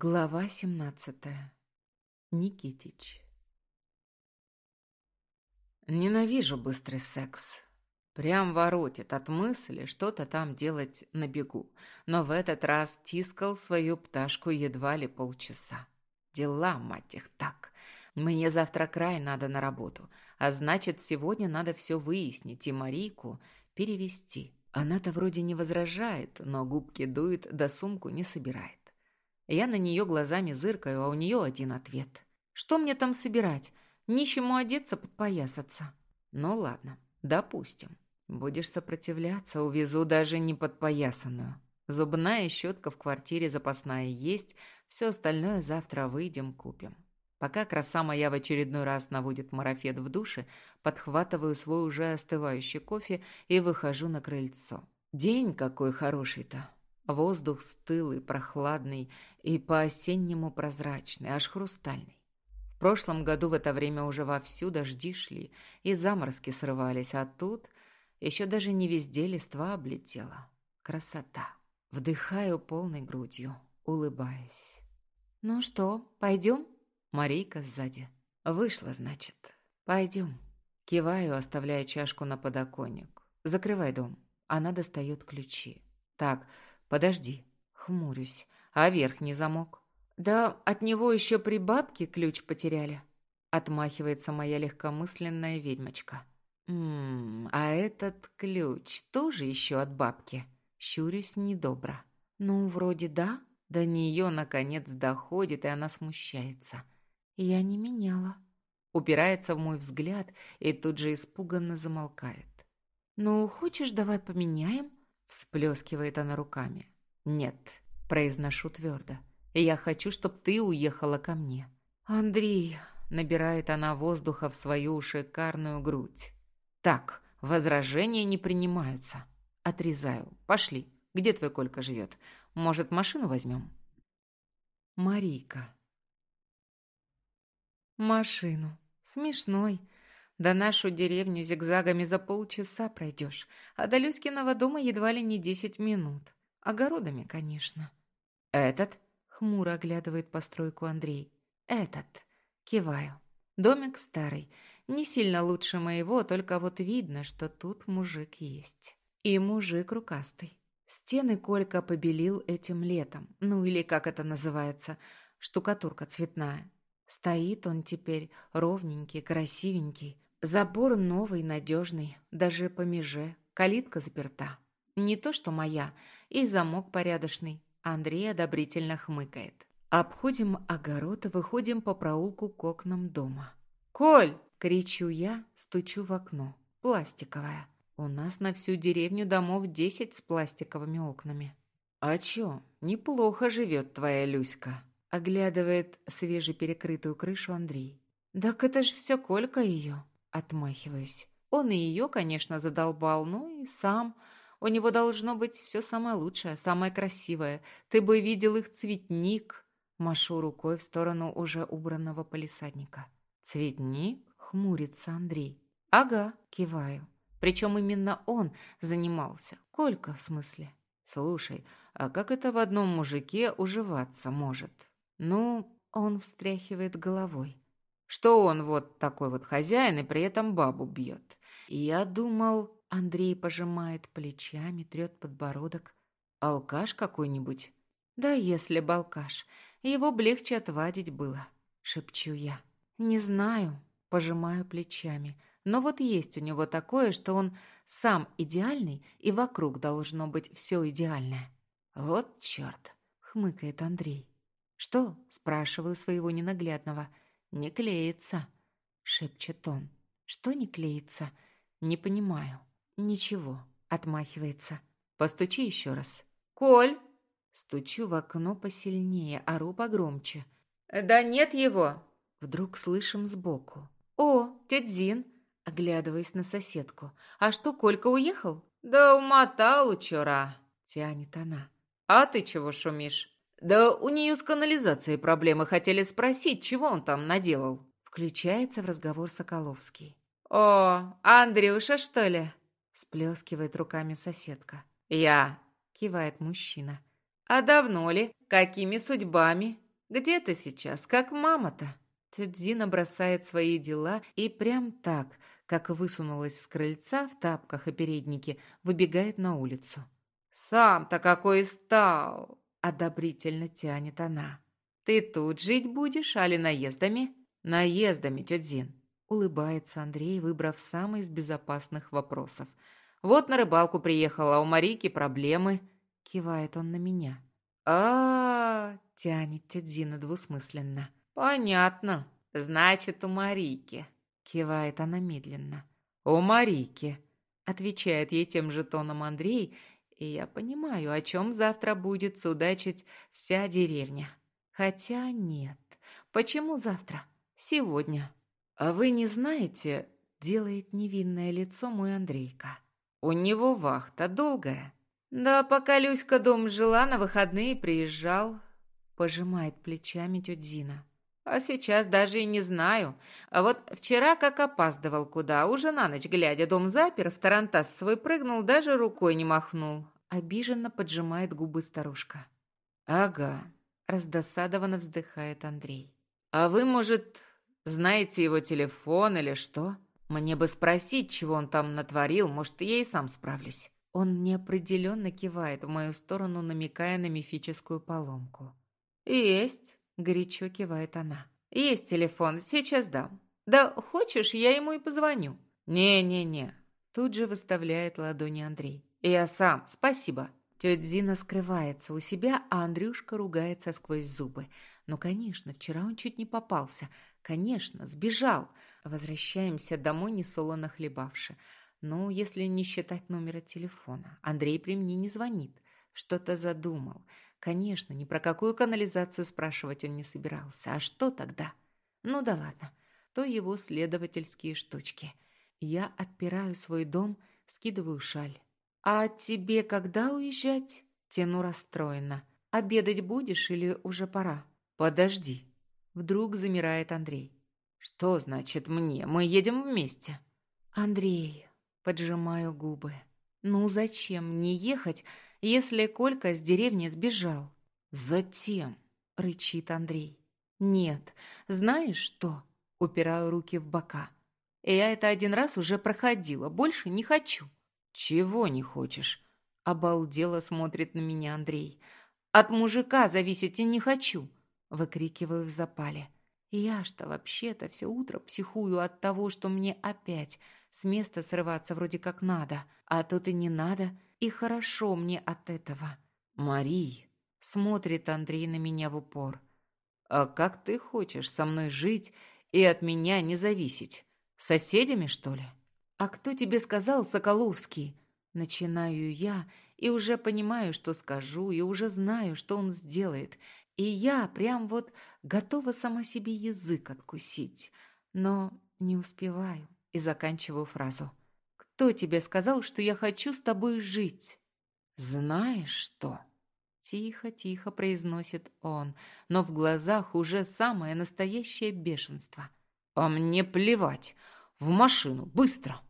Глава 17. Никитич. Ненавижу быстрый секс. Прям воротит от мысли что-то там делать на бегу. Но в этот раз тискал свою пташку едва ли полчаса. Дела, мать их, так. Мне завтра край надо на работу. А значит, сегодня надо все выяснить и Марийку перевести. Она-то вроде не возражает, но губки дует, да сумку не собирает. Я на нее глазами зыркаю, а у нее один ответ. Что мне там собирать? Нищему одеться, подпоясаться. Ну ладно, допустим. Будешь сопротивляться, увезу даже не подпоясанную. Зубная щетка в квартире запасная есть, все остальное завтра выйдем, купим. Пока краса моя в очередной раз наводит марафет в душе, подхватываю свой уже остывающий кофе и выхожу на крыльцо. День какой хороший-то. Воздух стылый, прохладный и по-осеннему прозрачный, аж хрустальный. В прошлом году в это время уже вовсю дожди шли и заморозки срывались, а тут еще даже не везде листва облетела. Красота. Вдыхаю полной грудью, улыбаясь. «Ну что, пойдем?» Марийка сзади. «Вышла, значит. Пойдем». Киваю, оставляя чашку на подоконник. «Закрывай дом». Она достает ключи. «Так, «Подожди», — хмурюсь, «а верхний замок?» «Да от него еще при бабке ключ потеряли», — отмахивается моя легкомысленная ведьмочка. «Ммм, а этот ключ тоже еще от бабки?» Щурюсь недобро. «Ну, вроде да». До нее, наконец, доходит, и она смущается. «Я не меняла». Упирается в мой взгляд и тут же испуганно замолкает. «Ну, хочешь, давай поменяем?» Всплескивает она руками. «Нет», — произношу твердо. «Я хочу, чтобы ты уехала ко мне». «Андрей», — набирает она воздуха в свою шикарную грудь. «Так, возражения не принимаются». Отрезаю. «Пошли. Где твой Колька живет? Может, машину возьмем?» Марийка. «Машину. Смешной. Да нашу деревню зигзагами за полчаса пройдешь, а до Люськиного дома едва ли не десять минут. Огородами, конечно. Этот? Хмуро оглядывает постройку Андрей. Этот. Киваю. Домик старый. Не сильно лучше моего, только вот видно, что тут мужик есть. И мужик рукастый. Стены Колька побелил этим летом. Ну или как это называется, штукатурка цветная. Стоит он теперь ровненький, красивенький, Забор новый, надежный, даже по меже, калитка заперта. Не то что моя, и замок порядочный. Андрей одобрительно хмыкает. Обходим огород и выходим по проулку к окнам дома. «Коль!» — кричу я, стучу в окно. Пластиковое. У нас на всю деревню домов десять с пластиковыми окнами. «А чё, неплохо живет твоя Люська», — оглядывает свежеперекрытую крышу Андрей. «Так это ж все Колька ее. Отмахиваюсь. Он и ее, конечно, задолбал, ну и сам. У него должно быть все самое лучшее, самое красивое. Ты бы видел их цветник. Машу рукой в сторону уже убранного полисадника. Цветник? Хмурится Андрей. Ага, киваю. Причем именно он занимался. Колька, в смысле. Слушай, а как это в одном мужике уживаться может? Ну, он встряхивает головой что он вот такой вот хозяин и при этом бабу бьет. Я думал, Андрей пожимает плечами, трет подбородок. Алкаш какой-нибудь? Да если бы алкаш, его бы легче отвадить было, шепчу я. Не знаю, пожимаю плечами. Но вот есть у него такое, что он сам идеальный, и вокруг должно быть все идеальное. Вот черт, хмыкает Андрей. Что? Спрашиваю своего ненаглядного. «Не клеится», — шепчет он. «Что не клеится?» «Не понимаю». «Ничего», — отмахивается. «Постучи еще раз». «Коль!» Стучу в окно посильнее, ору погромче. «Да нет его!» Вдруг слышим сбоку. «О, тетя Зин!» Оглядываясь на соседку. «А что, Колька уехал?» «Да умотал учера!» Тянет она. «А ты чего шумишь?» «Да у нее с канализацией проблемы. Хотели спросить, чего он там наделал?» Включается в разговор Соколовский. «О, Андрюша, что ли?» Сплескивает руками соседка. «Я», — кивает мужчина. «А давно ли? Какими судьбами?» Где ты сейчас? Как мама-то?» Тетя Зина бросает свои дела и прям так, как высунулась с крыльца в тапках и переднике, выбегает на улицу. «Сам-то какой стал!» — одобрительно тянет она. «Ты тут жить будешь, али наездами?» «Наездами, тетя Зин», — улыбается Андрей, выбрав самый из безопасных вопросов. «Вот на рыбалку приехала, у Марики проблемы», — кивает он на меня. -а, -а тянет тетя Зина двусмысленно. «Понятно. Значит, у Марики», — кивает она медленно. «У Марики», — отвечает ей тем же тоном Андрей, и я понимаю, о чем завтра будет судачить вся деревня. Хотя нет. Почему завтра? Сегодня. А вы не знаете, делает невинное лицо мой Андрейка. У него вахта долгая. Да, пока Люська дом жила, на выходные приезжал. Пожимает плечами тетя Зина. А сейчас даже и не знаю. А вот вчера как опаздывал куда, уже на ночь глядя, дом запер, в тарантас свой прыгнул, даже рукой не махнул. Обиженно поджимает губы старушка. Ага, раздосадованно вздыхает Андрей. А вы, может, знаете его телефон или что? Мне бы спросить, чего он там натворил, может, я и сам справлюсь. Он неопределенно кивает в мою сторону, намекая на мифическую поломку. «Есть», Горячо кивает она. «Есть телефон, сейчас дам. Да хочешь, я ему и позвоню». «Не-не-не». Тут же выставляет ладони Андрей. «Я сам, спасибо». Тетя Зина скрывается у себя, а Андрюшка ругается сквозь зубы. Ну, конечно, вчера он чуть не попался. Конечно, сбежал. Возвращаемся домой, несолоно хлебавши. Ну, если не считать номера телефона. Андрей при мне не звонит. Что-то задумал. Конечно, ни про какую канализацию спрашивать он не собирался. А что тогда? Ну да ладно, то его следовательские штучки. Я отпираю свой дом, скидываю шаль. «А тебе когда уезжать?» Тяну расстроенно. «Обедать будешь или уже пора?» «Подожди». Вдруг замирает Андрей. «Что значит мне? Мы едем вместе». «Андрей...» Поджимаю губы. «Ну зачем мне ехать, если Колька с деревни сбежал. «Затем», — рычит Андрей. «Нет, знаешь что?» — упираю руки в бока. «Я это один раз уже проходила, больше не хочу». «Чего не хочешь?» — обалдело смотрит на меня Андрей. «От мужика зависеть и не хочу», — выкрикиваю в запале. «Я-что вообще-то все утро психую от того, что мне опять с места срываться вроде как надо, а тут и не надо». И хорошо мне от этого. Марий, смотрит Андрей на меня в упор. А как ты хочешь со мной жить и от меня не зависеть? Соседями, что ли? А кто тебе сказал, Соколовский? Начинаю я и уже понимаю, что скажу, и уже знаю, что он сделает. И я прям вот готова сама себе язык откусить, но не успеваю и заканчиваю фразу. Кто тебе сказал, что я хочу с тобой жить?» «Знаешь что?» Тихо-тихо произносит он, но в глазах уже самое настоящее бешенство. «А мне плевать! В машину! Быстро!»